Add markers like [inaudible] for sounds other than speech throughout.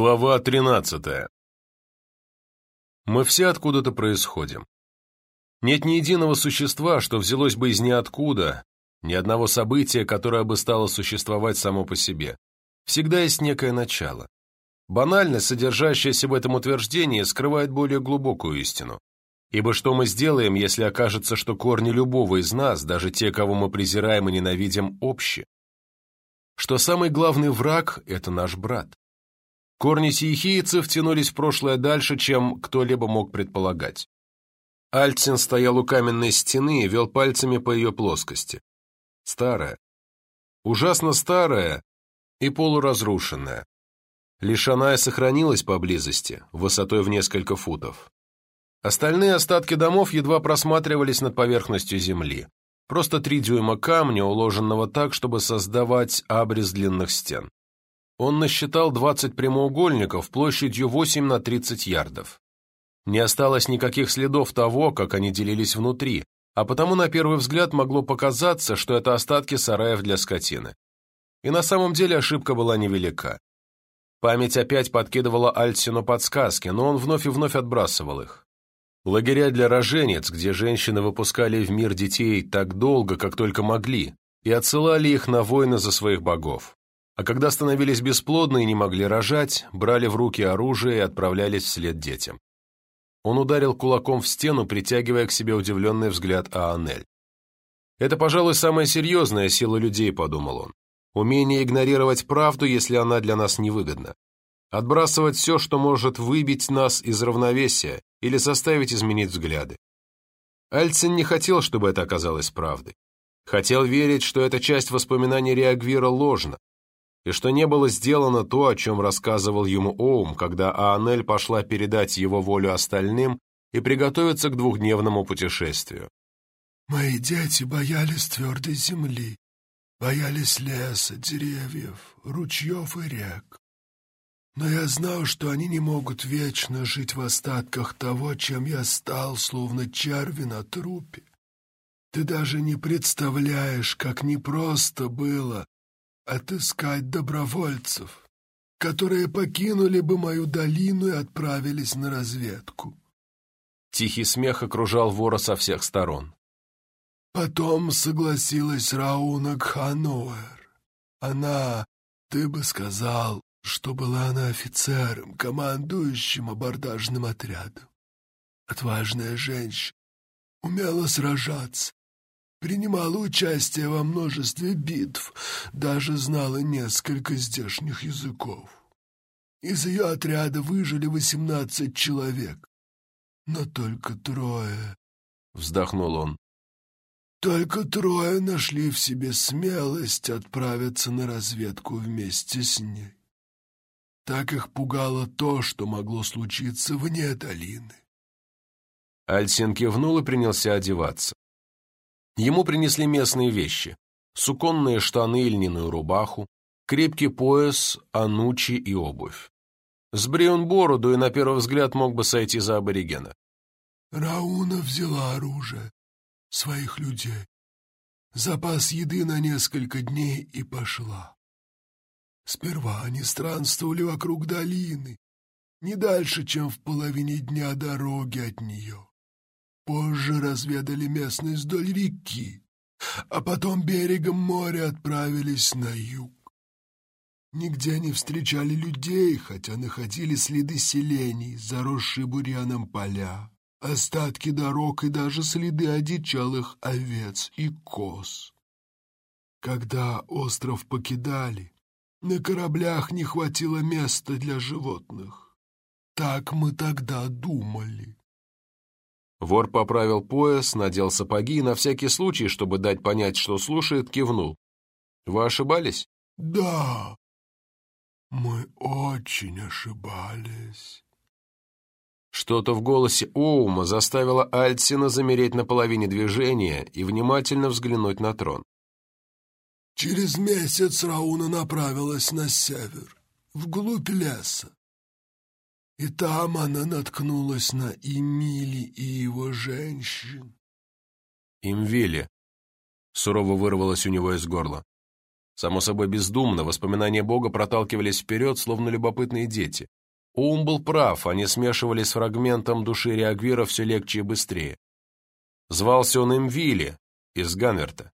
Глава 13. Мы все откуда-то происходим. Нет ни единого существа, что взялось бы из ниоткуда, ни одного события, которое бы стало существовать само по себе. Всегда есть некое начало. Банальность, содержащаяся в этом утверждении, скрывает более глубокую истину. Ибо что мы сделаем, если окажется, что корни любого из нас, даже те, кого мы презираем и ненавидим, общи? Что самый главный враг – это наш брат. Корни сиехийцев тянулись в прошлое дальше, чем кто-либо мог предполагать. Альцин стоял у каменной стены и вел пальцами по ее плоскости. Старая. Ужасно старая и полуразрушенная. Лишь она и сохранилась поблизости, высотой в несколько футов. Остальные остатки домов едва просматривались над поверхностью земли. Просто три дюйма камня, уложенного так, чтобы создавать абрис длинных стен. Он насчитал 20 прямоугольников площадью 8 на 30 ярдов. Не осталось никаких следов того, как они делились внутри, а потому на первый взгляд могло показаться, что это остатки сараев для скотины. И на самом деле ошибка была невелика. Память опять подкидывала Альтсину подсказки, но он вновь и вновь отбрасывал их. Лагеря для роженец, где женщины выпускали в мир детей так долго, как только могли, и отсылали их на войны за своих богов а когда становились бесплодны и не могли рожать, брали в руки оружие и отправлялись вслед детям. Он ударил кулаком в стену, притягивая к себе удивленный взгляд Аанель. «Это, пожалуй, самая серьезная сила людей», — подумал он. «Умение игнорировать правду, если она для нас невыгодна. Отбрасывать все, что может выбить нас из равновесия или заставить изменить взгляды». Альцин не хотел, чтобы это оказалось правдой. Хотел верить, что эта часть воспоминаний Реагвира ложна, и что не было сделано то, о чем рассказывал ему Оум, когда Аанель пошла передать его волю остальным и приготовиться к двухдневному путешествию. «Мои дети боялись твердой земли, боялись леса, деревьев, ручьев и рек. Но я знал, что они не могут вечно жить в остатках того, чем я стал, словно черви на трупе. Ты даже не представляешь, как непросто было отыскать добровольцев, которые покинули бы мою долину и отправились на разведку. Тихий смех окружал вора со всех сторон. Потом согласилась Рауна Кхануэр. Она, ты бы сказал, что была она офицером, командующим абордажным отрядом. Отважная женщина, умела сражаться, принимала участие во множестве битв, даже знала несколько здешних языков. Из ее отряда выжили восемнадцать человек, но только трое, — вздохнул он, — только трое нашли в себе смелость отправиться на разведку вместе с ней. Так их пугало то, что могло случиться вне долины. Альсин кивнул и принялся одеваться. Ему принесли местные вещи – суконные штаны и льняную рубаху, крепкий пояс, анучи и обувь. Сбри он бороду и на первый взгляд мог бы сойти за аборигена. Рауна взяла оружие, своих людей, запас еды на несколько дней и пошла. Сперва они странствовали вокруг долины, не дальше, чем в половине дня дороги от нее. Позже разведали местность вдоль реки, а потом берегом моря отправились на юг. Нигде не встречали людей, хотя находили следы селений, заросшие бурьяном поля, остатки дорог и даже следы одичалых овец и коз. Когда остров покидали, на кораблях не хватило места для животных. Так мы тогда думали. Вор поправил пояс, надел сапоги и на всякий случай, чтобы дать понять, что слушает, кивнул. «Вы ошибались?» «Да, мы очень ошибались». Что-то в голосе Оума заставило Альтсина замереть на половине движения и внимательно взглянуть на трон. Через месяц Рауна направилась на север, вглубь леса. И там она наткнулась на Эмили и его женщин. «Имвили», — сурово вырвалось у него из горла. Само собой бездумно, воспоминания Бога проталкивались вперед, словно любопытные дети. Ум был прав, они смешивались с фрагментом души Реагвира все легче и быстрее. Звался он Эмвили из Ганверта.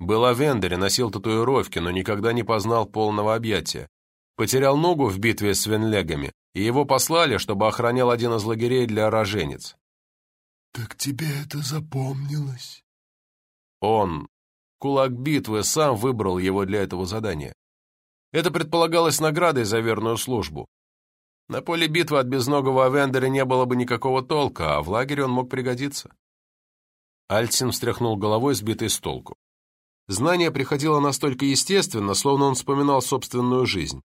Был о Вендере, носил татуировки, но никогда не познал полного объятия. Потерял ногу в битве с Венлегами, и его послали, чтобы охранял один из лагерей для роженец. «Так тебе это запомнилось?» Он, кулак битвы, сам выбрал его для этого задания. Это предполагалось наградой за верную службу. На поле битвы от безногого Авендера не было бы никакого толка, а в лагере он мог пригодиться. Альтсин встряхнул головой, сбитый с толку. Знание приходило настолько естественно, словно он вспоминал собственную жизнь.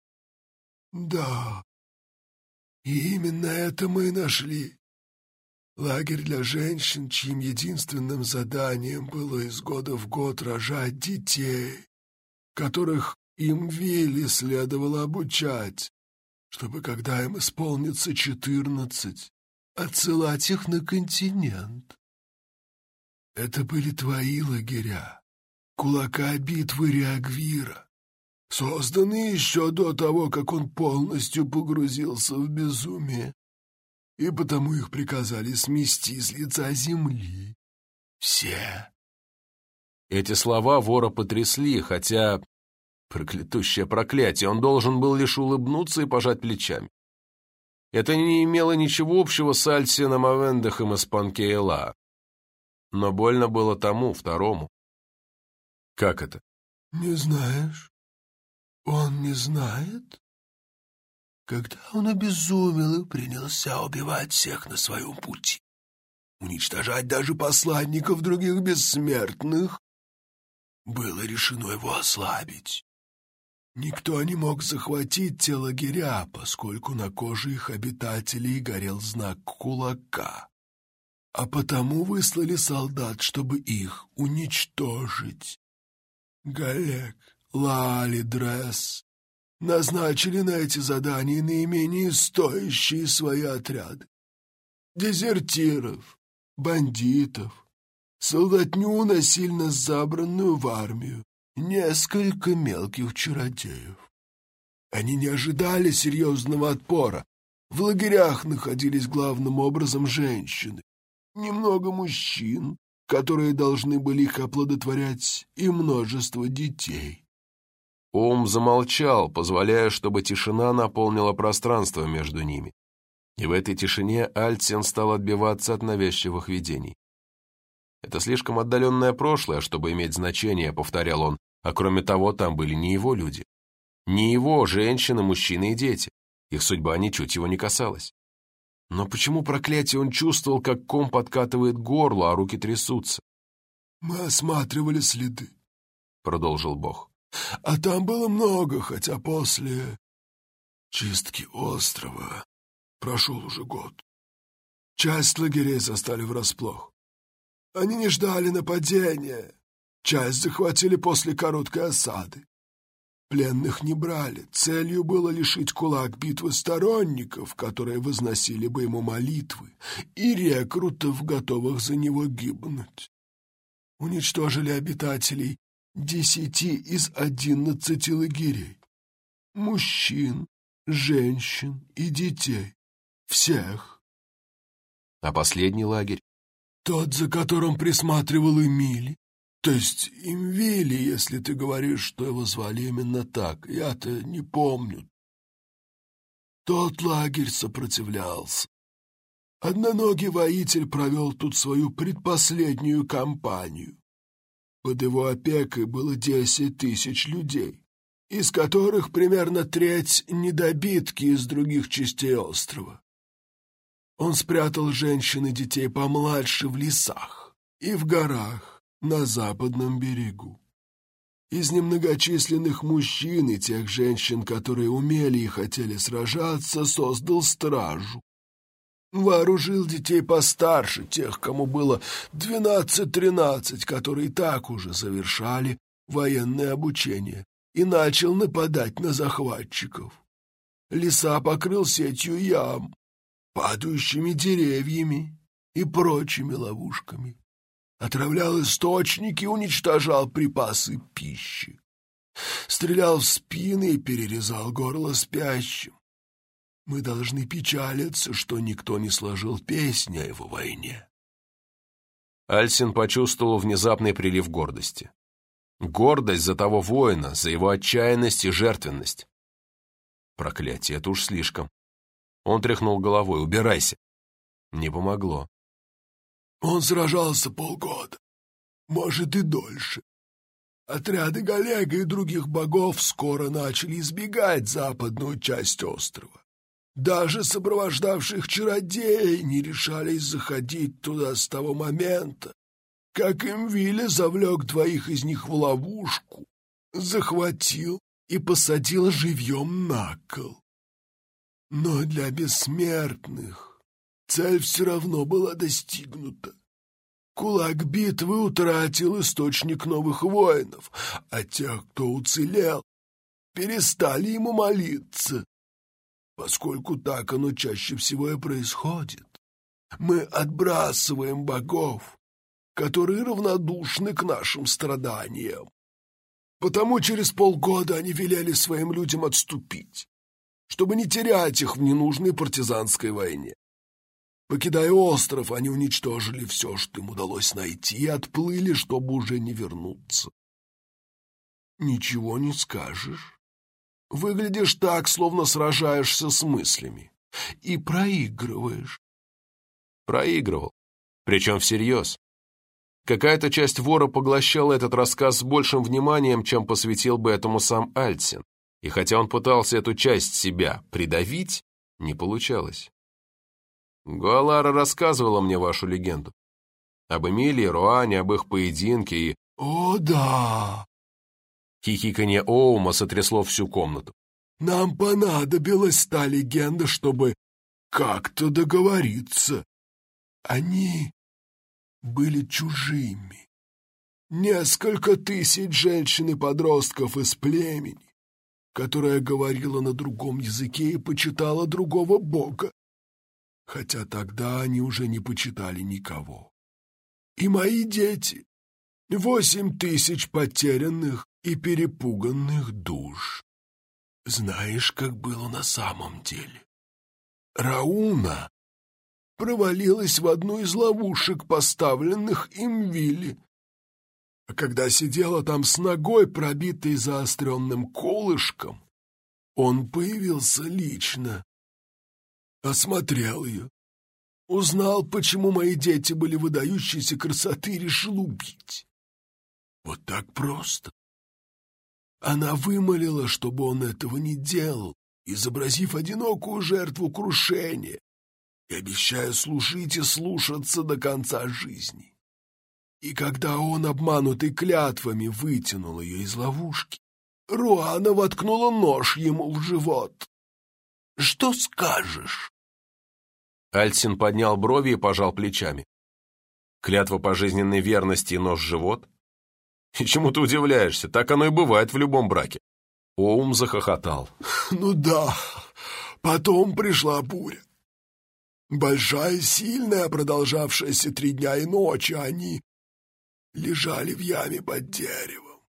«Да, и именно это мы и нашли. Лагерь для женщин, чьим единственным заданием было из года в год рожать детей, которых им Вилли следовало обучать, чтобы, когда им исполнится четырнадцать, отсылать их на континент. Это были твои лагеря, кулака битвы Реагвира, созданные еще до того, как он полностью погрузился в безумие и потому их приказали смести с лица земли. Все. Эти слова вора потрясли, хотя... Проклятущее проклятие, он должен был лишь улыбнуться и пожать плечами. Это не имело ничего общего с Альсином Авендахом из Панкейла. Но больно было тому, второму. Как это? Не знаешь? Он не знает? когда он обезумел и принялся убивать всех на своем пути, уничтожать даже посланников других бессмертных, было решено его ослабить. Никто не мог захватить те лагеря, поскольку на коже их обитателей горел знак кулака, а потому выслали солдат, чтобы их уничтожить. Галек, Лали, Дресс, назначили на эти задания наименее стоящие свои отряды. Дезертиров, бандитов, солдатню, насильно забранную в армию, несколько мелких чародеев. Они не ожидали серьезного отпора. В лагерях находились главным образом женщины, немного мужчин, которые должны были их оплодотворять, и множество детей. Ум замолчал, позволяя, чтобы тишина наполнила пространство между ними. И в этой тишине Альтсен стал отбиваться от навязчивых видений. «Это слишком отдаленное прошлое, чтобы иметь значение», — повторял он, а кроме того, там были не его люди. Не его, женщины, мужчины и дети. Их судьба ничуть его не касалась. Но почему проклятие он чувствовал, как ком подкатывает горло, а руки трясутся? «Мы осматривали следы», — продолжил Бог. А там было много, хотя после чистки острова прошел уже год. Часть лагерей застали врасплох. Они не ждали нападения. Часть захватили после короткой осады. Пленных не брали. Целью было лишить кулак битвы сторонников, которые возносили бы ему молитвы, и рекрутов, готовых за него гибнуть. Уничтожили обитателей десяти из одиннадцати лагерей. Мужчин, женщин и детей. Всех. А последний лагерь? Тот, за которым присматривал Эмили. То есть Имвили, если ты говоришь, что его звали именно так. Я-то не помню. Тот лагерь сопротивлялся. Одноногий воитель провел тут свою предпоследнюю кампанию. Под его опекой было десять тысяч людей, из которых примерно треть недобитки из других частей острова. Он спрятал женщин и детей помладше в лесах и в горах на западном берегу. Из немногочисленных мужчин и тех женщин, которые умели и хотели сражаться, создал стражу, Вооружил детей постарше, тех, кому было двенадцать-тринадцать, которые так уже завершали военное обучение, и начал нападать на захватчиков. Леса покрыл сетью ям, падающими деревьями и прочими ловушками. Отравлял источники, уничтожал припасы пищи. стрелял в спины и перерезал горло спящим. Мы должны печалиться, что никто не сложил песни о его войне. Альсин почувствовал внезапный прилив гордости. Гордость за того воина, за его отчаянность и жертвенность. Проклятие, это уж слишком. Он тряхнул головой. «Убирайся!» Не помогло. Он сражался полгода, может и дольше. Отряды Галега и других богов скоро начали избегать западную часть острова. Даже сопровождавших чародеи не решались заходить туда с того момента, как Имвиля завлек двоих из них в ловушку, захватил и посадил живьем на кол. Но для бессмертных цель все равно была достигнута. Кулак битвы утратил источник новых воинов, а тех, кто уцелел, перестали ему молиться, поскольку так оно чаще всего и происходит. Мы отбрасываем богов, которые равнодушны к нашим страданиям. Потому через полгода они велели своим людям отступить, чтобы не терять их в ненужной партизанской войне. Покидая остров, они уничтожили все, что им удалось найти, и отплыли, чтобы уже не вернуться. Ничего не скажешь. Выглядишь так, словно сражаешься с мыслями. И проигрываешь. Проигрывал. Причем всерьез. Какая-то часть вора поглощала этот рассказ с большим вниманием, чем посвятил бы этому сам Альцин. И хотя он пытался эту часть себя придавить, не получалось. Гуалара рассказывала мне вашу легенду. Об Эмилии, Руане, об их поединке и... «О, да!» Хихиканье Оума сотрясло всю комнату. «Нам понадобилась та легенда, чтобы как-то договориться. Они были чужими. Несколько тысяч женщин и подростков из племени, которая говорила на другом языке и почитала другого бога хотя тогда они уже не почитали никого. И мои дети — восемь тысяч потерянных и перепуганных душ. Знаешь, как было на самом деле? Рауна провалилась в одну из ловушек, поставленных им Вилли. А когда сидела там с ногой, пробитой заостренным колышком, он появился лично осмотрел ее, узнал, почему мои дети были выдающейся красоты и решил убить. Вот так просто. Она вымолила, чтобы он этого не делал, изобразив одинокую жертву крушения и обещая служить и слушаться до конца жизни. И когда он, обманутый клятвами, вытянул ее из ловушки, Руана воткнула нож ему в живот. Что скажешь?» Альсин поднял брови и пожал плечами. Клятва пожизненной верности и нож в живот? И чему ты удивляешься? Так оно и бывает в любом браке. Оум захохотал. [laughs] «Ну да, потом пришла буря. Большая, сильная, продолжавшаяся три дня и ночи, они лежали в яме под деревом.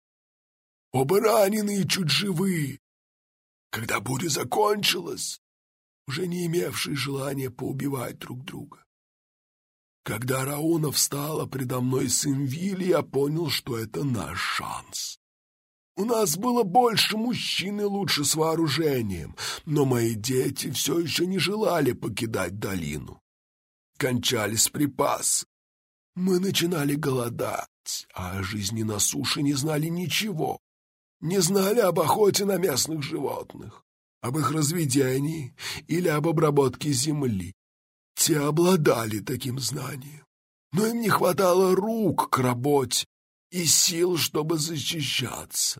Оба раненые, чуть живые, когда буря закончилась, уже не имевшие желания поубивать друг друга. Когда Рауна встала предо мной с Инвили, я понял, что это наш шанс. У нас было больше мужчин и лучше с вооружением, но мои дети все еще не желали покидать долину. Кончались припасы. Мы начинали голодать, а о жизни на суше не знали ничего не знали об охоте на местных животных, об их разведении или об обработке земли. Те обладали таким знанием, но им не хватало рук к работе и сил, чтобы защищаться.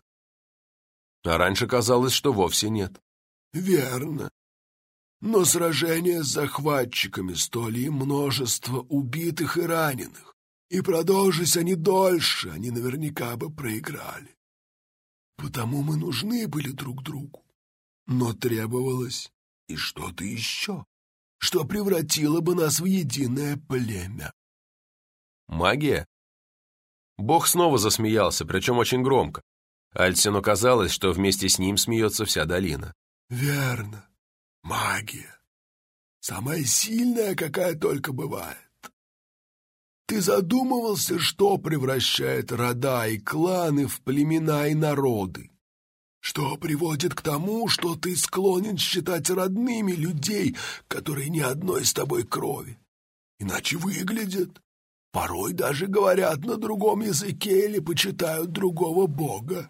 А раньше казалось, что вовсе нет. Верно. Но сражения с захватчиками стоили им множество убитых и раненых, и продолжись они дольше, они наверняка бы проиграли. Потому мы нужны были друг другу. Но требовалось и что-то еще, что превратило бы нас в единое племя. Магия? Бог снова засмеялся, причем очень громко. Альсину казалось, что вместе с ним смеется вся долина. Верно. Магия. Самая сильная, какая только бывает. Ты задумывался, что превращает рода и кланы в племена и народы? Что приводит к тому, что ты склонен считать родными людей, которые ни одной с тобой крови? Иначе выглядят. Порой даже говорят на другом языке или почитают другого бога.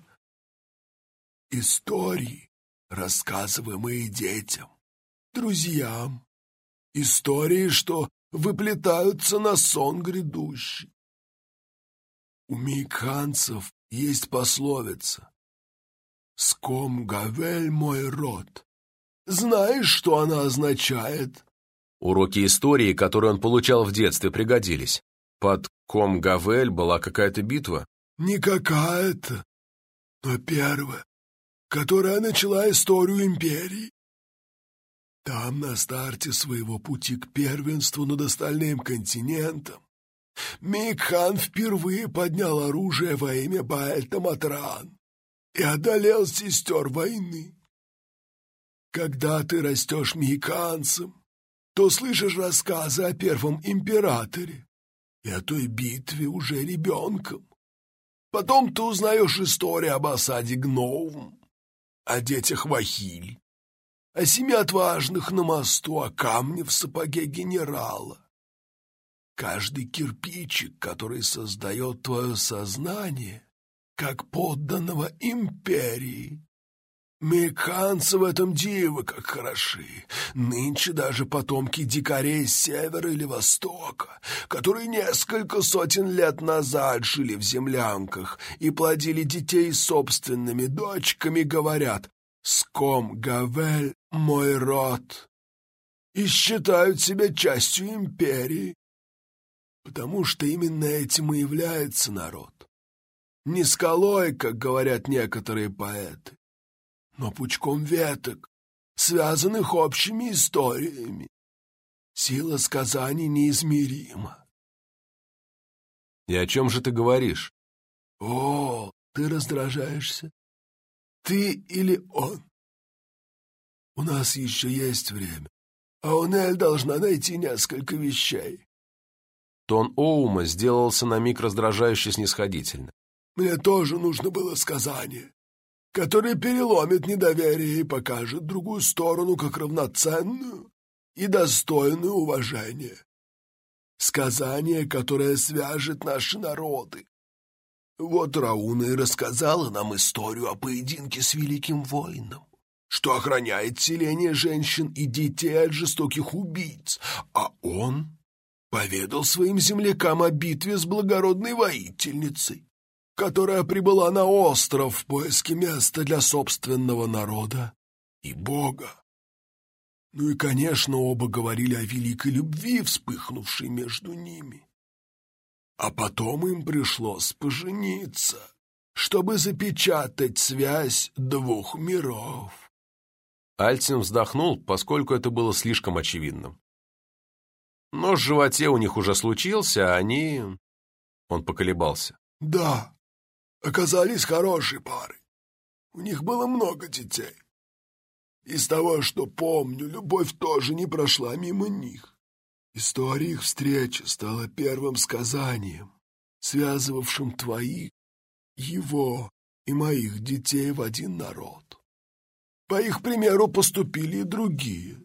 Истории, рассказываемые детям, друзьям. Истории, что выплетаются на сон грядущий. У мейканцев есть пословица «Ском гавель мой род». Знаешь, что она означает? Уроки истории, которые он получал в детстве, пригодились. Под Ком-Гавель была какая-то битва? Не какая-то, но первая, которая начала историю империи. Там, на старте своего пути к первенству над остальным континентом, Микхан впервые поднял оружие во имя Баэльта Матран и одолел сестер войны. Когда ты растешь миканцем, то слышишь рассказы о первом императоре и о той битве уже ребенком. Потом ты узнаешь историю об осаде Гноум, о детях Вахиль, о семи отважных на мосту, о камне в сапоге генерала. Каждый кирпичик, который создает твое сознание, как подданного империи. Меканцы в этом дивы как хороши. Нынче даже потомки дикарей с севера или востока, которые несколько сотен лет назад жили в землянках и плодили детей собственными дочками, говорят «Ском Гавель мой род» и считают себя частью империи, потому что именно этим и является народ. Не скалой, как говорят некоторые поэты, но пучком веток, связанных общими историями. Сила сказаний неизмерима. И о чем же ты говоришь? О, ты раздражаешься? Ты или он? У нас еще есть время, а Онель должна найти несколько вещей. Тон Оума сделался на миг раздражающе снисходительно. Мне тоже нужно было сказание который переломит недоверие и покажет другую сторону как равноценную и достойную уважения. Сказание, которое свяжет наши народы. Вот Рауна и рассказала нам историю о поединке с великим воином, что охраняет селение женщин и детей от жестоких убийц, а он поведал своим землякам о битве с благородной воительницей которая прибыла на остров в поиске места для собственного народа и Бога. Ну и, конечно, оба говорили о великой любви, вспыхнувшей между ними. А потом им пришлось пожениться, чтобы запечатать связь двух миров. Альцин вздохнул, поскольку это было слишком очевидным. Но в животе у них уже случился, а они... Он поколебался. Да, оказались хорошей парой. У них было много детей. Из того, что помню, любовь тоже не прошла мимо них. История их встречи стала первым сказанием, связывавшим твоих, его и моих детей в один народ. По их примеру поступили и другие.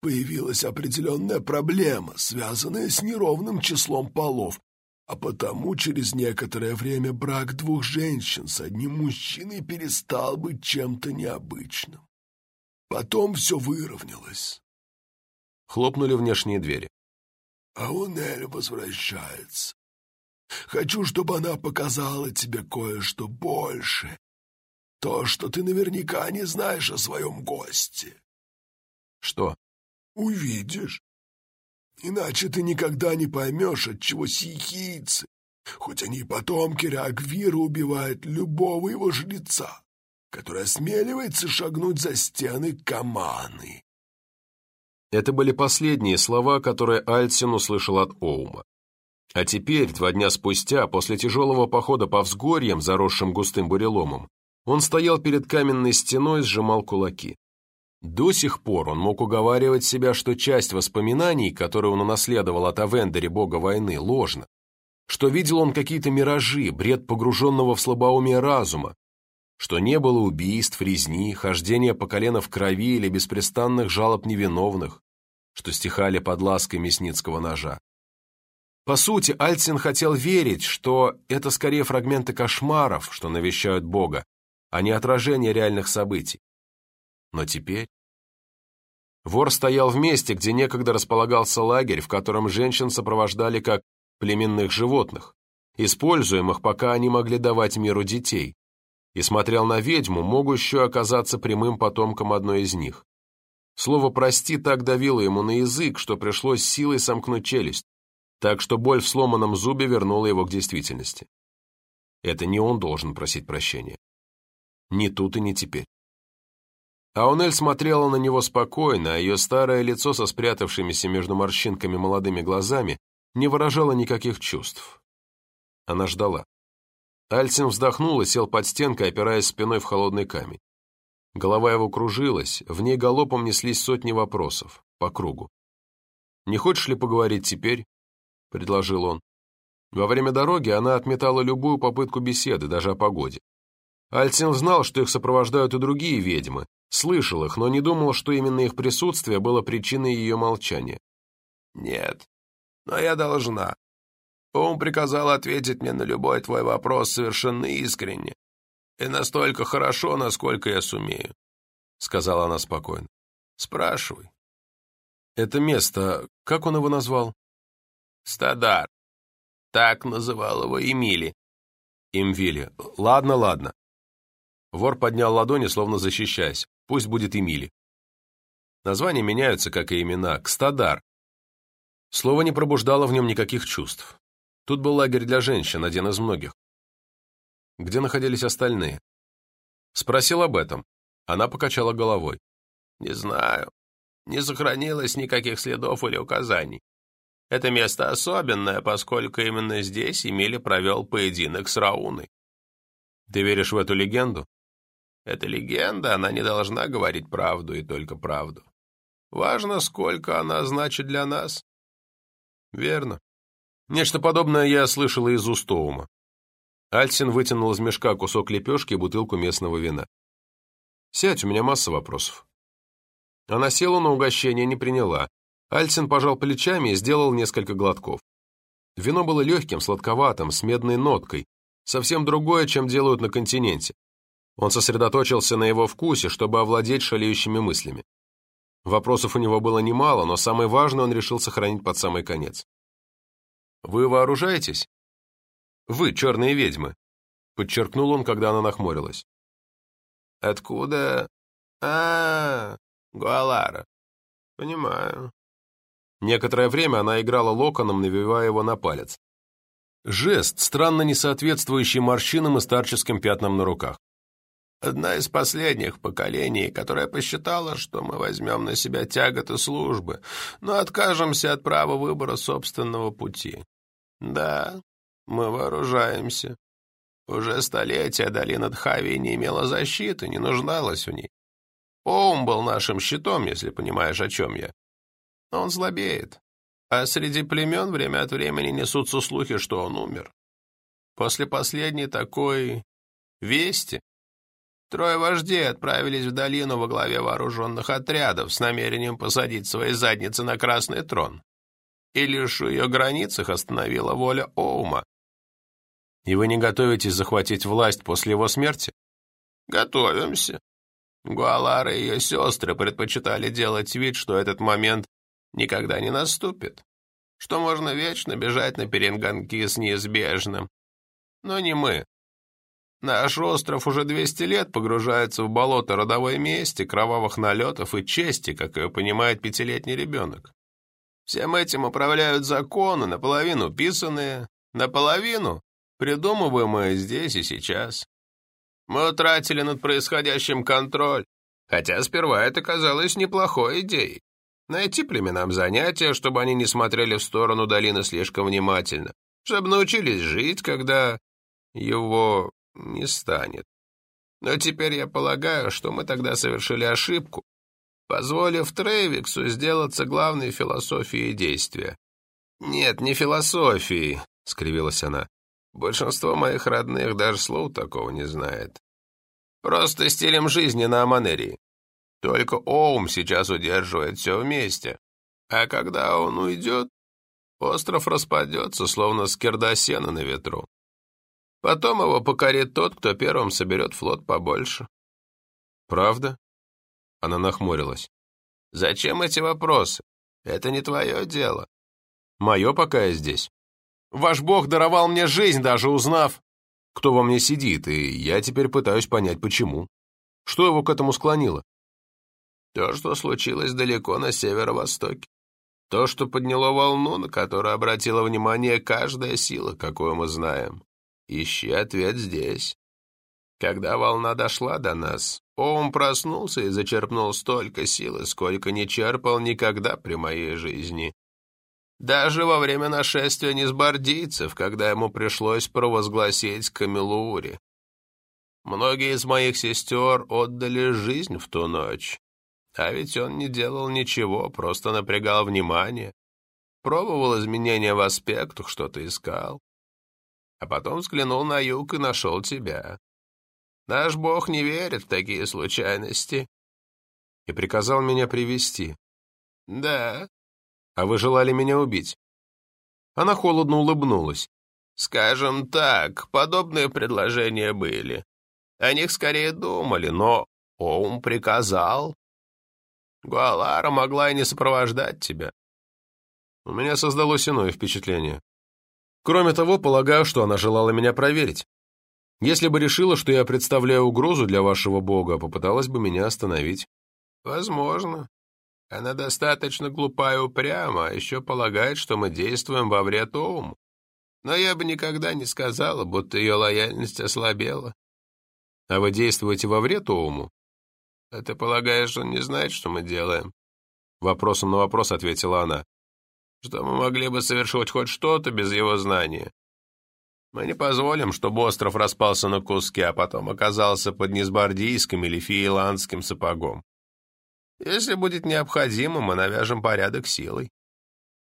Появилась определенная проблема, связанная с неровным числом полов, а потому через некоторое время брак двух женщин с одним мужчиной перестал быть чем-то необычным. Потом все выровнялось. Хлопнули внешние двери. А Унель возвращается. Хочу, чтобы она показала тебе кое-что больше. То, что ты наверняка не знаешь о своем госте. Что? Увидишь. Иначе ты никогда не поймешь, отчего сихийцы, хоть они и потомки Реагвира, убивают любого его жреца, который осмеливается шагнуть за стены Каманы. Это были последние слова, которые Альцин услышал от Оума. А теперь, два дня спустя, после тяжелого похода по взгорьям, заросшим густым буреломом, он стоял перед каменной стеной сжимал кулаки. До сих пор он мог уговаривать себя, что часть воспоминаний, которые он унаследовал от Авендере, бога войны, ложна, что видел он какие-то миражи, бред погруженного в слабоумие разума, что не было убийств, резни, хождения по колено в крови или беспрестанных жалоб невиновных, что стихали под лаской мясницкого ножа. По сути, Альцин хотел верить, что это скорее фрагменты кошмаров, что навещают Бога, а не отражение реальных событий. Но теперь... Вор стоял в месте, где некогда располагался лагерь, в котором женщин сопровождали как племенных животных, используемых, пока они могли давать миру детей, и смотрел на ведьму, могущую оказаться прямым потомком одной из них. Слово «прости» так давило ему на язык, что пришлось силой сомкнуть челюсть, так что боль в сломанном зубе вернула его к действительности. Это не он должен просить прощения. Ни тут и не теперь. Аунель смотрела на него спокойно, а ее старое лицо со спрятавшимися между морщинками молодыми глазами не выражало никаких чувств. Она ждала. Альцин вздохнул и сел под стенкой, опираясь спиной в холодный камень. Голова его кружилась, в ней галопом неслись сотни вопросов, по кругу. «Не хочешь ли поговорить теперь?» — предложил он. Во время дороги она отметала любую попытку беседы, даже о погоде. Альцин знал, что их сопровождают и другие ведьмы, слышал их, но не думал, что именно их присутствие было причиной ее молчания. «Нет, но я должна. Он приказал ответить мне на любой твой вопрос совершенно искренне и настолько хорошо, насколько я сумею», — сказала она спокойно. «Спрашивай». «Это место, как он его назвал?» «Стадар. Так называл его Эмили». «Эмвили. Ладно, ладно». Вор поднял ладони, словно защищаясь. Пусть будет Эмили. Названия меняются, как и имена. Кстадар. Слово не пробуждало в нем никаких чувств. Тут был лагерь для женщин, один из многих. Где находились остальные? Спросил об этом. Она покачала головой. Не знаю. Не сохранилось никаких следов или указаний. Это место особенное, поскольку именно здесь Эмили провел поединок с Рауной. Ты веришь в эту легенду? Эта легенда, она не должна говорить правду и только правду. Важно, сколько она значит для нас. Верно. Нечто подобное я слышала из Устоума. Альсин вытянул из мешка кусок лепешки и бутылку местного вина. «Сядь, у меня масса вопросов». Она села, но угощение не приняла. Альсин пожал плечами и сделал несколько глотков. Вино было легким, сладковатым, с медной ноткой, совсем другое, чем делают на континенте. Он сосредоточился на его вкусе, чтобы овладеть шалеющими мыслями. Вопросов у него было немало, но самый важный он решил сохранить под самый конец. «Вы вооружаетесь?» «Вы, черные ведьмы», — подчеркнул он, когда она нахмурилась. «Откуда? А, -а, -а Гуалара. Понимаю». Некоторое время она играла локоном, навевая его на палец. Жест, странно не соответствующий морщинам и старческим пятнам на руках. Одна из последних поколений, которая посчитала, что мы возьмем на себя тяготы службы, но откажемся от права выбора собственного пути. Да, мы вооружаемся. Уже столетия долина Дхави не имела защиты, не нуждалась в ней. Оум был нашим щитом, если понимаешь, о чем я. Он слабеет. А среди племен время от времени несутся слухи, что он умер. После последней такой вести трое вождей отправились в долину во главе вооруженных отрядов с намерением посадить свои задницы на красный трон. И лишь в ее границах остановила воля Оума. И вы не готовитесь захватить власть после его смерти? Готовимся. Гуалара и ее сестры предпочитали делать вид, что этот момент никогда не наступит, что можно вечно бежать на перегонки с неизбежным. Но не мы. Наш остров уже 200 лет погружается в болото родовой мести, кровавых налетов и чести, как ее понимает пятилетний ребенок. Всем этим управляют законы, наполовину писанные, наполовину придумываемые здесь и сейчас. Мы утратили над происходящим контроль, хотя сперва это казалось неплохой идеей. Найти племенам занятия, чтобы они не смотрели в сторону долины слишком внимательно. чтобы научились жить, когда его не станет. Но теперь я полагаю, что мы тогда совершили ошибку, позволив Трейвиксу сделаться главной философией действия. «Нет, не философией», — скривилась она. «Большинство моих родных даже слов такого не знает. Просто стилем жизни на Аманерии. Только Оум сейчас удерживает все вместе. А когда он уйдет, остров распадется, словно скирда сена на ветру. Потом его покорит тот, кто первым соберет флот побольше. Правда? Она нахмурилась. Зачем эти вопросы? Это не твое дело. Мое, пока я здесь. Ваш бог даровал мне жизнь, даже узнав, кто во мне сидит, и я теперь пытаюсь понять, почему. Что его к этому склонило? То, что случилось далеко на северо-востоке. То, что подняло волну, на которую обратила внимание каждая сила, какую мы знаем. Ищи ответ здесь. Когда волна дошла до нас, Оум проснулся и зачерпнул столько силы, сколько не черпал никогда при моей жизни. Даже во время нашествия низбардийцев, когда ему пришлось провозгласить Камелуури. Многие из моих сестер отдали жизнь в ту ночь. А ведь он не делал ничего, просто напрягал внимание. Пробовал изменения в аспектах, что-то искал а потом взглянул на юг и нашел тебя. Наш бог не верит в такие случайности. И приказал меня привести. Да. А вы желали меня убить? Она холодно улыбнулась. Скажем так, подобные предложения были. О них скорее думали, но Оум приказал. Гуалара могла и не сопровождать тебя. У меня создалось иное впечатление. Кроме того, полагаю, что она желала меня проверить. Если бы решила, что я представляю угрозу для вашего бога, попыталась бы меня остановить. Возможно. Она достаточно глупа и упряма, а еще полагает, что мы действуем во вред Оуму. Но я бы никогда не сказала, будто ее лояльность ослабела. А вы действуете во вред Оуму? А ты полагаешь, он не знает, что мы делаем? Вопросом на вопрос ответила она что мы могли бы совершить хоть что-то без его знания. Мы не позволим, чтобы остров распался на куски, а потом оказался под низбардийским или фиеландским сапогом. Если будет необходимо, мы навяжем порядок силой.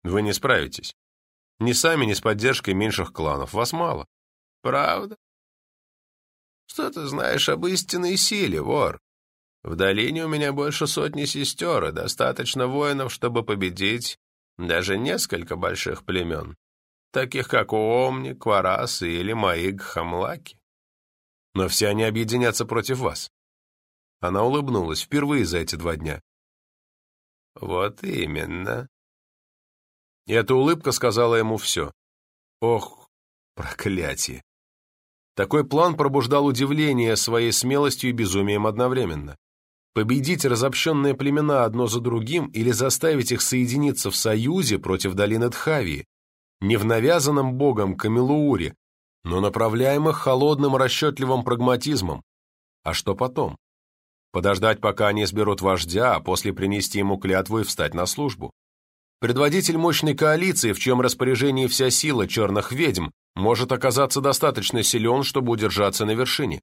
Вы не справитесь. Ни сами, ни с поддержкой меньших кланов. Вас мало. Правда? Что ты знаешь об истинной силе, вор? В долине у меня больше сотни сестер и достаточно воинов, чтобы победить даже несколько больших племен, таких как Уомни, Кварасы или Маиг Хамлаки. Но все они объединятся против вас. Она улыбнулась впервые за эти два дня. Вот именно. И эта улыбка сказала ему все. Ох, проклятие. Такой план пробуждал удивление своей смелостью и безумием одновременно победить разобщенные племена одно за другим или заставить их соединиться в союзе против долины Тхавии, не в навязанном богом Камелууре, но направляемых холодным расчетливым прагматизмом. А что потом? Подождать, пока они сберут вождя, а после принести ему клятву и встать на службу. Предводитель мощной коалиции, в чьем распоряжении вся сила черных ведьм, может оказаться достаточно силен, чтобы удержаться на вершине.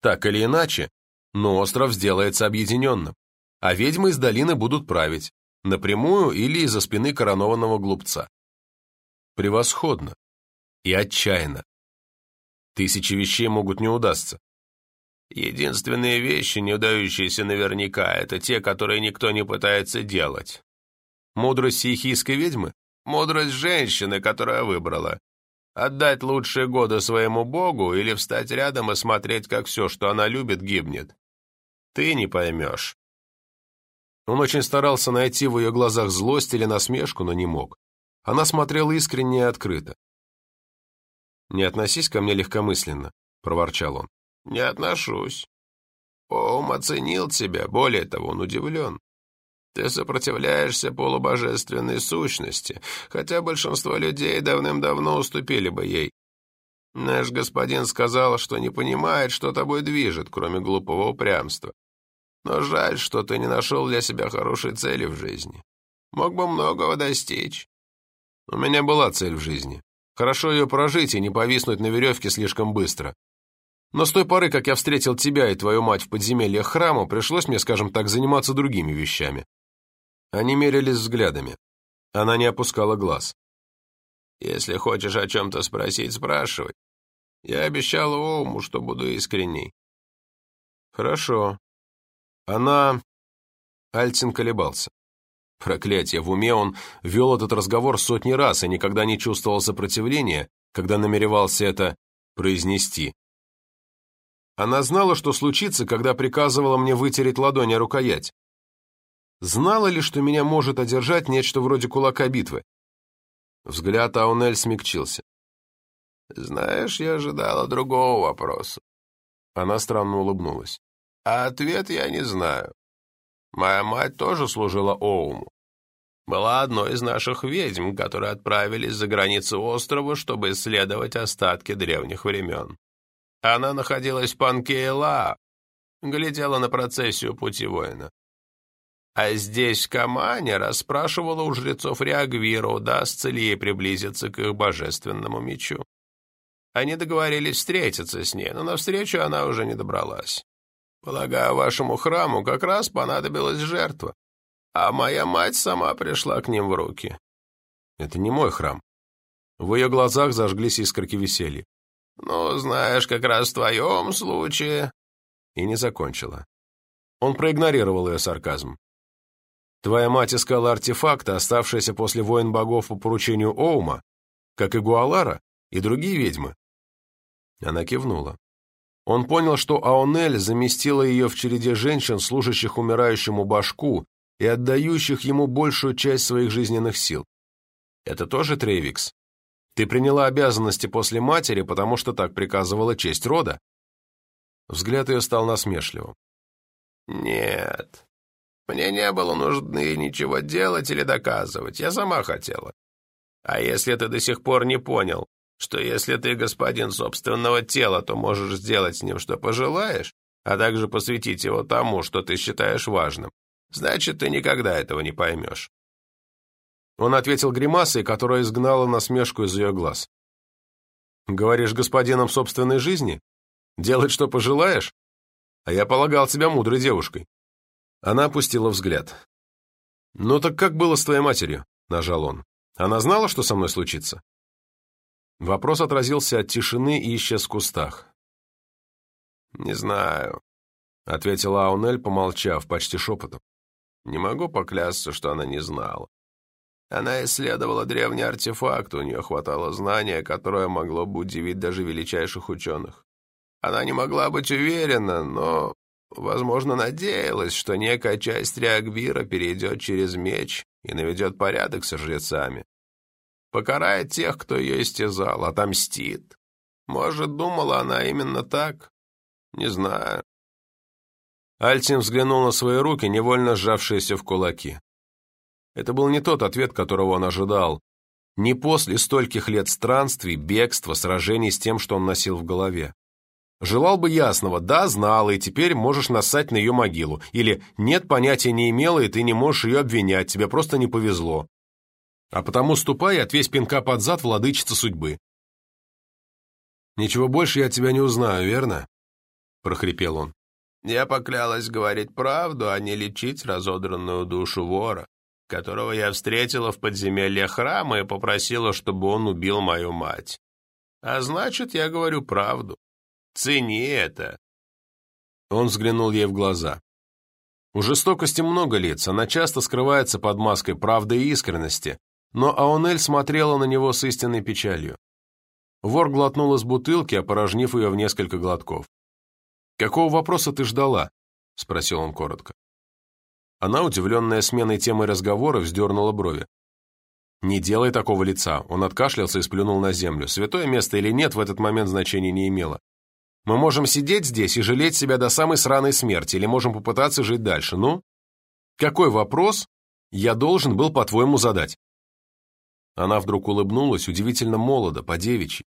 Так или иначе, но остров сделается объединенным, а ведьмы из долины будут править, напрямую или из-за спины коронованного глупца. Превосходно. И отчаянно. Тысячи вещей могут не удастся. Единственные вещи, не удающиеся наверняка, это те, которые никто не пытается делать. Мудрость сихийской ведьмы? Мудрость женщины, которая выбрала. Отдать лучшие годы своему богу или встать рядом и смотреть, как все, что она любит, гибнет. Ты не поймешь». Он очень старался найти в ее глазах злость или насмешку, но не мог. Она смотрела искренне и открыто. «Не относись ко мне легкомысленно», — проворчал он. «Не отношусь. Ом оценил тебя, более того, он удивлен. Ты сопротивляешься полубожественной сущности, хотя большинство людей давным-давно уступили бы ей. Наш господин сказал, что не понимает, что тобой движет, кроме глупого упрямства. Но жаль, что ты не нашел для себя хорошей цели в жизни. Мог бы многого достичь. У меня была цель в жизни. Хорошо ее прожить и не повиснуть на веревке слишком быстро. Но с той поры, как я встретил тебя и твою мать в подземельях храма, пришлось мне, скажем так, заниматься другими вещами. Они мерились взглядами. Она не опускала глаз. Если хочешь о чем-то спросить, спрашивай. Я обещал Оуму, что буду искренней. Хорошо. Она... Альцин колебался. Проклятие, в уме он вел этот разговор сотни раз и никогда не чувствовал сопротивления, когда намеревался это произнести. Она знала, что случится, когда приказывала мне вытереть ладонь о рукоять. Знала ли, что меня может одержать нечто вроде кулака битвы? Взгляд Аунель смягчился. «Знаешь, я ожидала другого вопроса». Она странно улыбнулась. «А ответ я не знаю. Моя мать тоже служила Оуму. Была одной из наших ведьм, которые отправились за границы острова, чтобы исследовать остатки древних времен. Она находилась в Панкейла, глядела на процессию пути воина. А здесь, в Камане, расспрашивала у жрецов Реагвира, удастся ли ей приблизиться к их божественному мечу. Они договорились встретиться с ней, но навстречу она уже не добралась. Полагаю, вашему храму как раз понадобилась жертва, а моя мать сама пришла к ним в руки. Это не мой храм. В ее глазах зажглись искорки веселья. Ну, знаешь, как раз в твоем случае... И не закончила. Он проигнорировал ее сарказм. Твоя мать искала артефакты, оставшиеся после войн богов по поручению Оума, как и Гуалара и другие ведьмы. Она кивнула. Он понял, что Аонель заместила ее в череде женщин, служащих умирающему башку и отдающих ему большую часть своих жизненных сил. Это тоже Трейвикс? Ты приняла обязанности после матери, потому что так приказывала честь рода? Взгляд ее стал насмешливым. Нет, мне не было нужды ничего делать или доказывать, я сама хотела. А если ты до сих пор не понял, что если ты господин собственного тела, то можешь сделать с ним, что пожелаешь, а также посвятить его тому, что ты считаешь важным, значит, ты никогда этого не поймешь. Он ответил гримасой, которая изгнала насмешку из ее глаз. «Говоришь господином собственной жизни? Делать, что пожелаешь? А я полагал тебя мудрой девушкой». Она опустила взгляд. «Ну так как было с твоей матерью?» – нажал он. «Она знала, что со мной случится?» Вопрос отразился от тишины и исчез в кустах. «Не знаю», — ответила Аунель, помолчав, почти шепотом. «Не могу поклясться, что она не знала. Она исследовала древний артефакт, у нее хватало знания, которое могло бы удивить даже величайших ученых. Она не могла быть уверена, но Возможно, надеялась, что некая часть Реагвира перейдет через меч и наведет порядок со жрецами. Покарает тех, кто ее истязал, отомстит. Может, думала она именно так? Не знаю. Альтин взглянул на свои руки, невольно сжавшиеся в кулаки. Это был не тот ответ, которого он ожидал. Не после стольких лет странствий, бегства, сражений с тем, что он носил в голове. Желал бы ясного, да, знала, и теперь можешь нассать на ее могилу. Или нет, понятия не имела, и ты не можешь ее обвинять, тебе просто не повезло. А потому ступай и отвесь пинка под зад владычица судьбы. «Ничего больше я тебя не узнаю, верно?» — прохрипел он. «Я поклялась говорить правду, а не лечить разодранную душу вора, которого я встретила в подземелье храма и попросила, чтобы он убил мою мать. А значит, я говорю правду. Цени это!» Он взглянул ей в глаза. У жестокости много лиц, она часто скрывается под маской правды и искренности, но Аонель смотрела на него с истинной печалью. Вор глотнул из бутылки, опорожнив ее в несколько глотков. «Какого вопроса ты ждала?» — спросил он коротко. Она, удивленная сменой темы разговора, вздернула брови. «Не делай такого лица!» Он откашлялся и сплюнул на землю. Святое место или нет в этот момент значения не имело. Мы можем сидеть здесь и жалеть себя до самой сраной смерти, или можем попытаться жить дальше. Ну? Какой вопрос я должен был, по-твоему, задать?» Она вдруг улыбнулась, удивительно молодо, по-девичьи.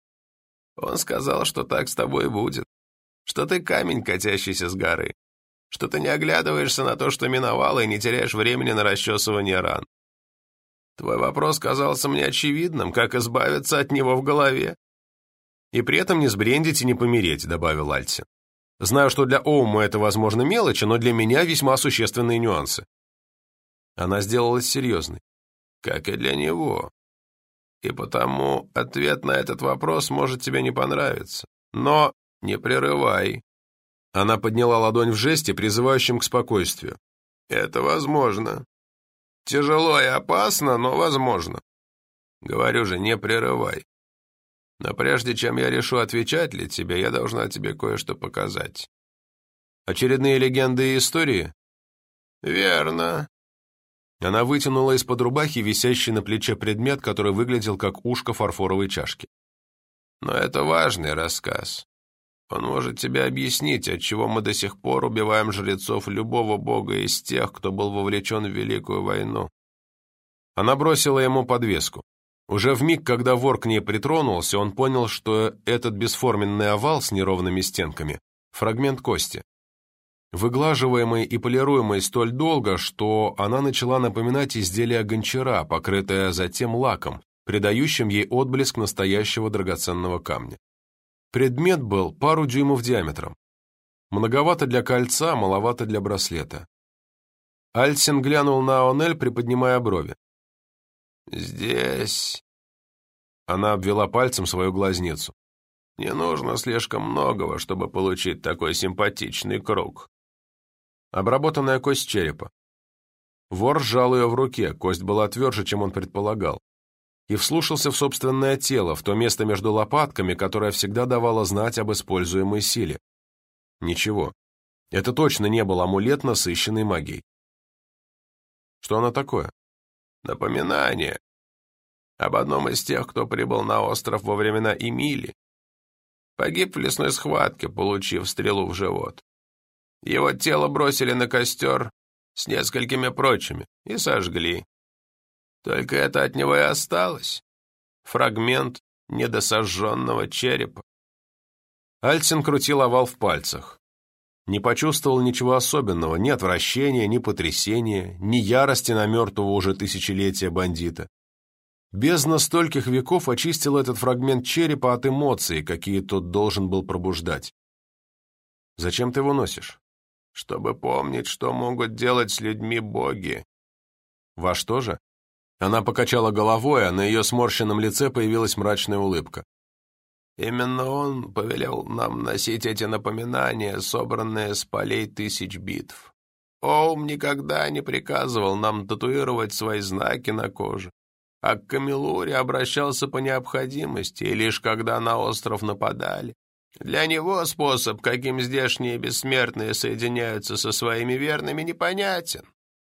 «Он сказал, что так с тобой будет, что ты камень, катящийся с горы, что ты не оглядываешься на то, что миновало, и не теряешь времени на расчесывание ран. Твой вопрос казался мне очевидным, как избавиться от него в голове. И при этом не сбрендить и не помереть, добавил Альтин. Знаю, что для Оума это, возможно, мелочи, но для меня весьма существенные нюансы. Она сделалась серьезной. Как и для него. И потому ответ на этот вопрос может тебе не понравиться. Но не прерывай. Она подняла ладонь в жесте, призывающем к спокойствию. Это возможно. Тяжело и опасно, но возможно. Говорю же, не прерывай. Но прежде чем я решу, отвечать ли тебе, я должна тебе кое-что показать. Очередные легенды и истории? Верно. Она вытянула из-под рубахи висящий на плече предмет, который выглядел как ушко фарфоровой чашки. Но это важный рассказ. Он может тебе объяснить, отчего мы до сих пор убиваем жрецов любого бога из тех, кто был вовлечен в Великую войну. Она бросила ему подвеску. Уже в миг, когда вор к ней притронулся, он понял, что этот бесформенный овал с неровными стенками — фрагмент кости. Выглаживаемый и полируемый столь долго, что она начала напоминать изделие гончара, покрытое затем лаком, придающим ей отблеск настоящего драгоценного камня. Предмет был пару дюймов диаметром. Многовато для кольца, маловато для браслета. Альсин глянул на Онель, приподнимая брови. «Здесь...» Она обвела пальцем свою глазницу. «Не нужно слишком многого, чтобы получить такой симпатичный круг». Обработанная кость черепа. Вор сжал ее в руке, кость была тверже, чем он предполагал. И вслушался в собственное тело, в то место между лопатками, которое всегда давало знать об используемой силе. Ничего. Это точно не был амулет, насыщенный магией. Что она такое? Напоминание об одном из тех, кто прибыл на остров во времена Эмили. Погиб в лесной схватке, получив стрелу в живот. Его тело бросили на костер с несколькими прочими и сожгли. Только это от него и осталось. Фрагмент недосожженного черепа. Альцин крутил овал в пальцах. Не почувствовал ничего особенного, ни отвращения, ни потрясения, ни ярости на мертвого уже тысячелетия бандита. Бездна стольких веков очистил этот фрагмент черепа от эмоций, какие тот должен был пробуждать. Зачем ты его носишь? Чтобы помнить, что могут делать с людьми боги. Во что же? Она покачала головой, а на ее сморщенном лице появилась мрачная улыбка. Именно он повелел нам носить эти напоминания, собранные с полей тысяч битв. Оум никогда не приказывал нам татуировать свои знаки на коже, а к Камилуре обращался по необходимости, лишь когда на остров нападали. Для него способ, каким здешние бессмертные соединяются со своими верными, непонятен.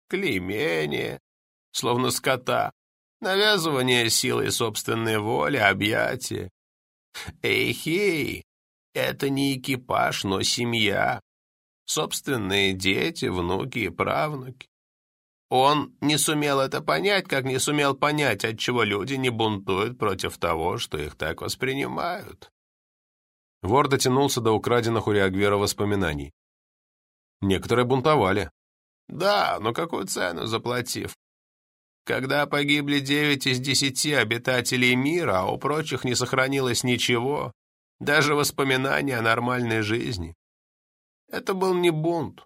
Клеймение, словно скота, навязывание силой собственной воли, объятия. Эй-хей, это не экипаж, но семья, собственные дети, внуки и правнуки. Он не сумел это понять, как не сумел понять, отчего люди не бунтуют против того, что их так воспринимают. Вор дотянулся до украденных у Реагвера воспоминаний. Некоторые бунтовали. Да, но какую цену заплатив? Когда погибли девять из десяти обитателей мира, а у прочих не сохранилось ничего, даже воспоминания о нормальной жизни. Это был не бунт,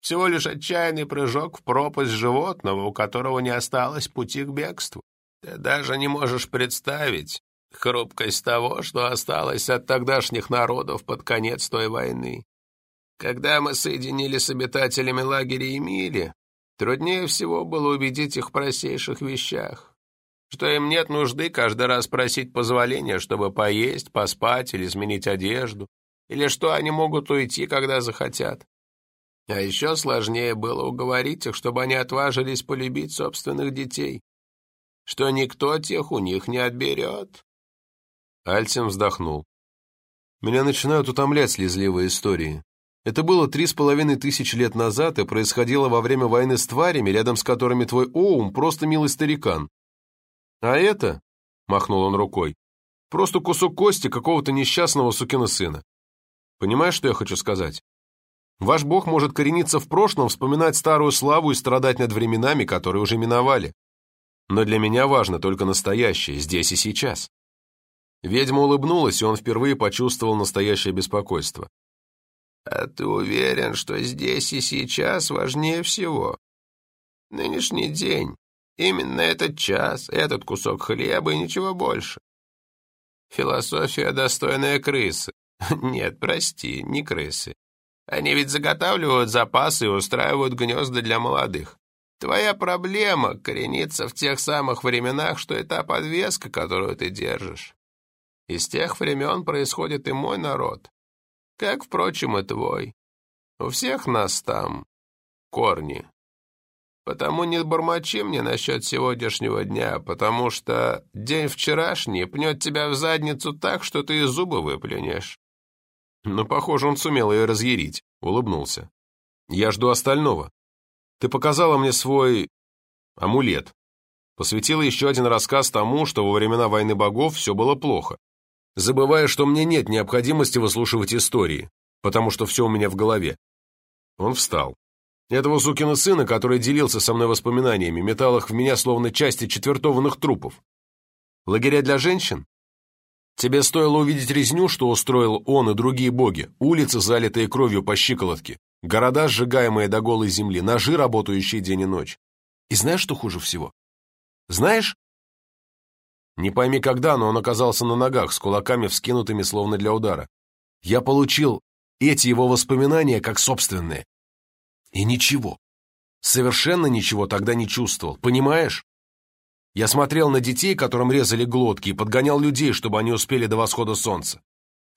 всего лишь отчаянный прыжок в пропасть животного, у которого не осталось пути к бегству. Ты даже не можешь представить хрупкость того, что осталось от тогдашних народов под конец той войны. Когда мы соединились с обитателями лагеря Эмили, Труднее всего было убедить их в простейших вещах, что им нет нужды каждый раз просить позволения, чтобы поесть, поспать или сменить одежду, или что они могут уйти, когда захотят. А еще сложнее было уговорить их, чтобы они отважились полюбить собственных детей, что никто тех у них не отберет. Альцин вздохнул. Меня начинают утомлять слезливые истории. Это было три с половиной тысячи лет назад и происходило во время войны с тварями, рядом с которыми твой Оум просто милый старикан. А это, — махнул он рукой, — просто кусок кости какого-то несчастного сукина сына. Понимаешь, что я хочу сказать? Ваш бог может корениться в прошлом, вспоминать старую славу и страдать над временами, которые уже миновали. Но для меня важно только настоящее, здесь и сейчас. Ведьма улыбнулась, и он впервые почувствовал настоящее беспокойство. «А ты уверен, что здесь и сейчас важнее всего? Нынешний день, именно этот час, этот кусок хлеба и ничего больше. Философия, достойная крысы. [laughs] Нет, прости, не крысы. Они ведь заготавливают запасы и устраивают гнезда для молодых. Твоя проблема коренится в тех самых временах, что и та подвеска, которую ты держишь. Из тех времен происходит и мой народ, как, впрочем, и твой. У всех нас там корни. Потому не бормочи мне насчет сегодняшнего дня, потому что день вчерашний пнет тебя в задницу так, что ты и зубы выплюнешь. Но, похоже, он сумел ее разъярить, улыбнулся. Я жду остального. Ты показала мне свой амулет. Посвятила еще один рассказ тому, что во времена войны богов все было плохо. Забывая, что мне нет необходимости выслушивать истории, потому что все у меня в голове. Он встал. Этого сукина сына, который делился со мной воспоминаниями, метал их в меня словно части четвертованных трупов. Лагеря для женщин? Тебе стоило увидеть резню, что устроил он и другие боги, улицы, залитые кровью по щиколотке, города, сжигаемые до голой земли, ножи, работающие день и ночь. И знаешь, что хуже всего? Знаешь? Не пойми когда, но он оказался на ногах, с кулаками вскинутыми, словно для удара. Я получил эти его воспоминания как собственные. И ничего. Совершенно ничего тогда не чувствовал, понимаешь? Я смотрел на детей, которым резали глотки, и подгонял людей, чтобы они успели до восхода солнца.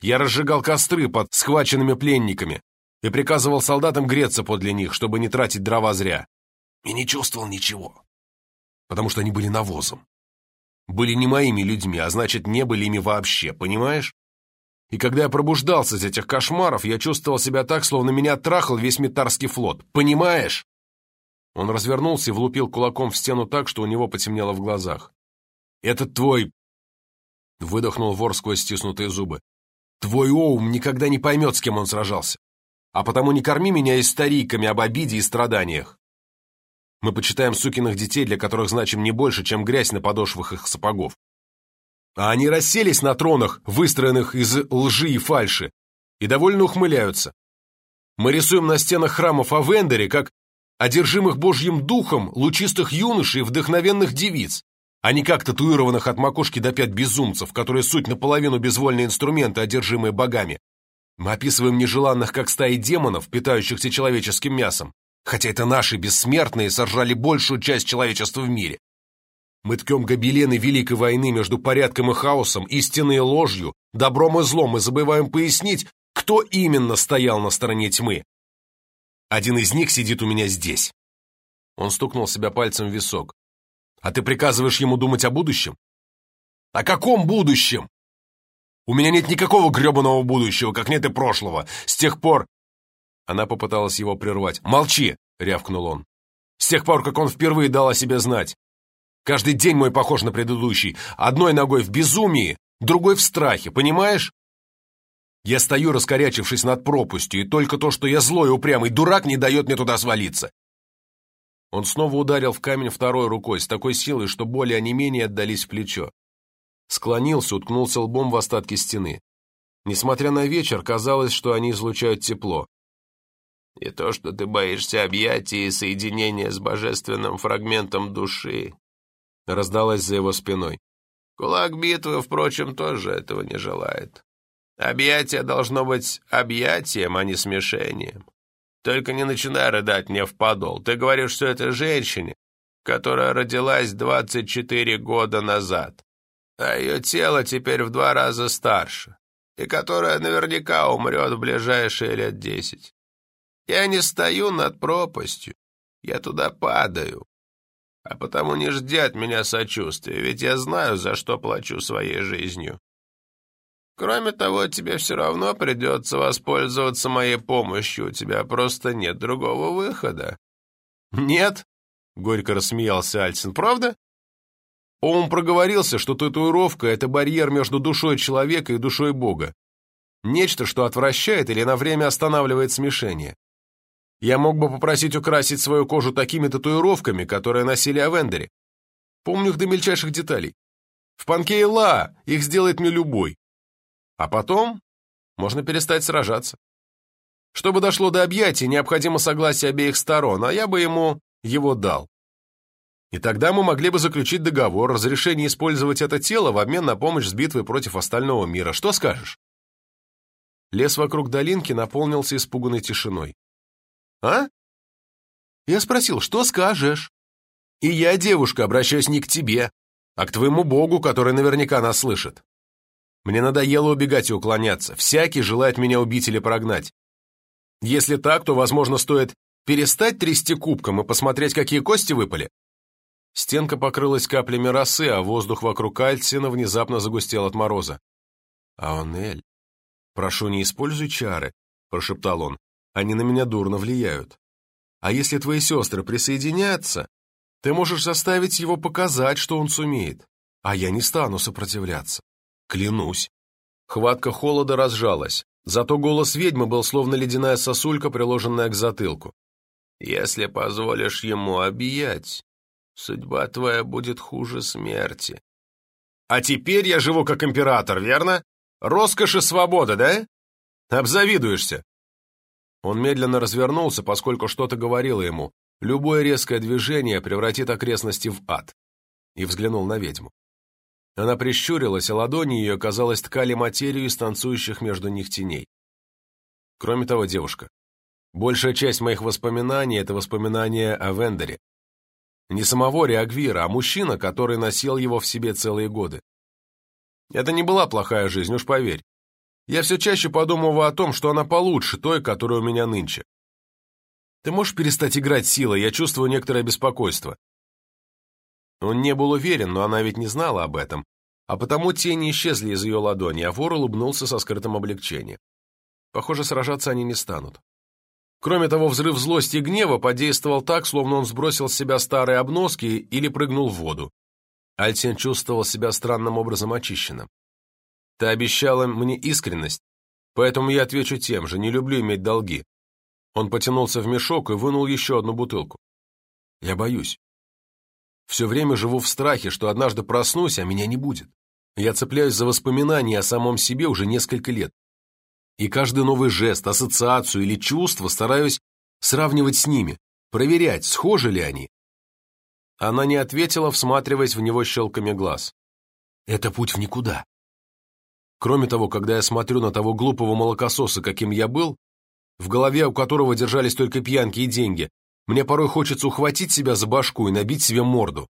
Я разжигал костры под схваченными пленниками и приказывал солдатам греться подле них, чтобы не тратить дрова зря. И не чувствовал ничего, потому что они были навозом. Были не моими людьми, а значит, не были ими вообще, понимаешь? И когда я пробуждался из этих кошмаров, я чувствовал себя так, словно меня трахал весь Митарский флот. Понимаешь? Он развернулся и влупил кулаком в стену так, что у него потемнело в глазах. «Это твой...» Выдохнул вор сквозь стиснутые зубы. «Твой Оум никогда не поймет, с кем он сражался. А потому не корми меня историками об обиде и страданиях. Мы почитаем сукиных детей, для которых значим не больше, чем грязь на подошвах их сапогов. А они расселись на тронах, выстроенных из лжи и фальши, и довольно ухмыляются. Мы рисуем на стенах храмов о Вендере, как одержимых Божьим духом, лучистых юношей и вдохновенных девиц, а не как татуированных от макушки до пят безумцев, которые суть наполовину безвольные инструменты, одержимые богами. Мы описываем нежеланных, как стаи демонов, питающихся человеческим мясом, хотя это наши бессмертные сожрали большую часть человечества в мире. Мы ткем гобелены Великой войны между порядком и хаосом, истиной и ложью, добром и злом, и забываем пояснить, кто именно стоял на стороне тьмы, один из них сидит у меня здесь. Он стукнул себя пальцем в висок. А ты приказываешь ему думать о будущем? О каком будущем? У меня нет никакого гребаного будущего, как нет и прошлого. С тех пор... Она попыталась его прервать. «Молчи!» — рявкнул он. «С тех пор, как он впервые дал о себе знать. Каждый день мой похож на предыдущий. Одной ногой в безумии, другой в страхе, понимаешь? Я стою, раскорячившись над пропастью, и только то, что я злой и упрямый дурак, не дает мне туда свалиться. Он снова ударил в камень второй рукой с такой силой, что боли онемения отдались в плечо. Склонился, уткнулся лбом в остатки стены. Несмотря на вечер, казалось, что они излучают тепло. «И то, что ты боишься объятия и соединения с божественным фрагментом души», раздалось за его спиной. «Кулак битвы, впрочем, тоже этого не желает. Объятие должно быть объятием, а не смешением. Только не начинай рыдать мне в подол. Ты говоришь все это женщине, которая родилась 24 года назад, а ее тело теперь в два раза старше, и которая наверняка умрет в ближайшие лет десять. Я не стою над пропастью, я туда падаю. А потому не жди от меня сочувствия, ведь я знаю, за что плачу своей жизнью. Кроме того, тебе все равно придется воспользоваться моей помощью, у тебя просто нет другого выхода». «Нет?» — горько рассмеялся Альцин. «Правда?» Он проговорился, что татуировка — это барьер между душой человека и душой Бога. Нечто, что отвращает или на время останавливает смешение. Я мог бы попросить украсить свою кожу такими татуировками, которые носили Авендери. Помню их до мельчайших деталей. В Панкейла их сделает мне любой. А потом можно перестать сражаться. Чтобы дошло до объятий, необходимо согласие обеих сторон, а я бы ему его дал. И тогда мы могли бы заключить договор, разрешение использовать это тело в обмен на помощь с битвой против остального мира. Что скажешь? Лес вокруг долинки наполнился испуганной тишиной. «А?» Я спросил, что скажешь? И я, девушка, обращаюсь не к тебе, а к твоему богу, который наверняка нас слышит. Мне надоело убегать и уклоняться. Всякий желает меня убить или прогнать. Если так, то, возможно, стоит перестать трясти кубком и посмотреть, какие кости выпали. Стенка покрылась каплями росы, а воздух вокруг Альтсина внезапно загустел от мороза. «Аонель, прошу, не используй чары», — прошептал он. «Они на меня дурно влияют. А если твои сестры присоединятся, ты можешь заставить его показать, что он сумеет. А я не стану сопротивляться. Клянусь». Хватка холода разжалась, зато голос ведьмы был словно ледяная сосулька, приложенная к затылку. «Если позволишь ему объять, Судьба твоя будет хуже смерти. А теперь я живу как император, верно? Роскошь и свобода, да? Обзавидуешься. Он медленно развернулся, поскольку что-то говорило ему. Любое резкое движение превратит окрестности в ад. И взглянул на ведьму. Она прищурилась, а ладони ее, казалось, ткали материю из танцующих между них теней. Кроме того, девушка, большая часть моих воспоминаний — это воспоминания о Вендере, не самого Реагвира, а мужчина, который носил его в себе целые годы. Это не была плохая жизнь, уж поверь. Я все чаще подумываю о том, что она получше той, которая у меня нынче. Ты можешь перестать играть силой, я чувствую некоторое беспокойство. Он не был уверен, но она ведь не знала об этом, а потому тени исчезли из ее ладони, а вор улыбнулся со скрытым облегчением. Похоже, сражаться они не станут. Кроме того, взрыв злости и гнева подействовал так, словно он сбросил с себя старые обноски или прыгнул в воду. Альтин чувствовал себя странным образом очищенным. «Ты обещала мне искренность, поэтому я отвечу тем же, не люблю иметь долги». Он потянулся в мешок и вынул еще одну бутылку. «Я боюсь. Все время живу в страхе, что однажды проснусь, а меня не будет. Я цепляюсь за воспоминания о самом себе уже несколько лет и каждый новый жест, ассоциацию или чувство стараюсь сравнивать с ними, проверять, схожи ли они. Она не ответила, всматриваясь в него щелками глаз. Это путь в никуда. Кроме того, когда я смотрю на того глупого молокососа, каким я был, в голове у которого держались только пьянки и деньги, мне порой хочется ухватить себя за башку и набить себе морду.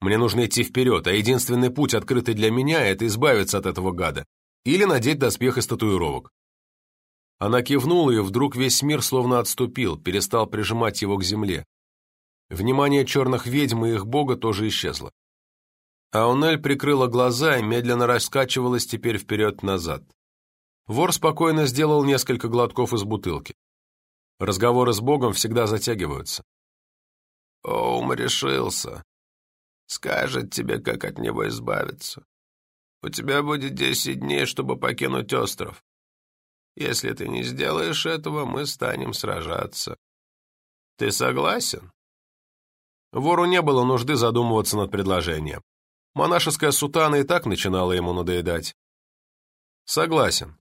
Мне нужно идти вперед, а единственный путь, открытый для меня, это избавиться от этого гада или надеть доспех из татуировок. Она кивнула, и вдруг весь мир словно отступил, перестал прижимать его к земле. Внимание черных ведьм и их бога тоже исчезло. Аунель прикрыла глаза и медленно раскачивалась теперь вперед-назад. Вор спокойно сделал несколько глотков из бутылки. Разговоры с богом всегда затягиваются. Оум решился. Скажет тебе, как от него избавиться. У тебя будет десять дней, чтобы покинуть остров. Если ты не сделаешь этого, мы станем сражаться. Ты согласен?» Вору не было нужды задумываться над предложением. Монашеская сутана и так начинала ему надоедать. «Согласен»,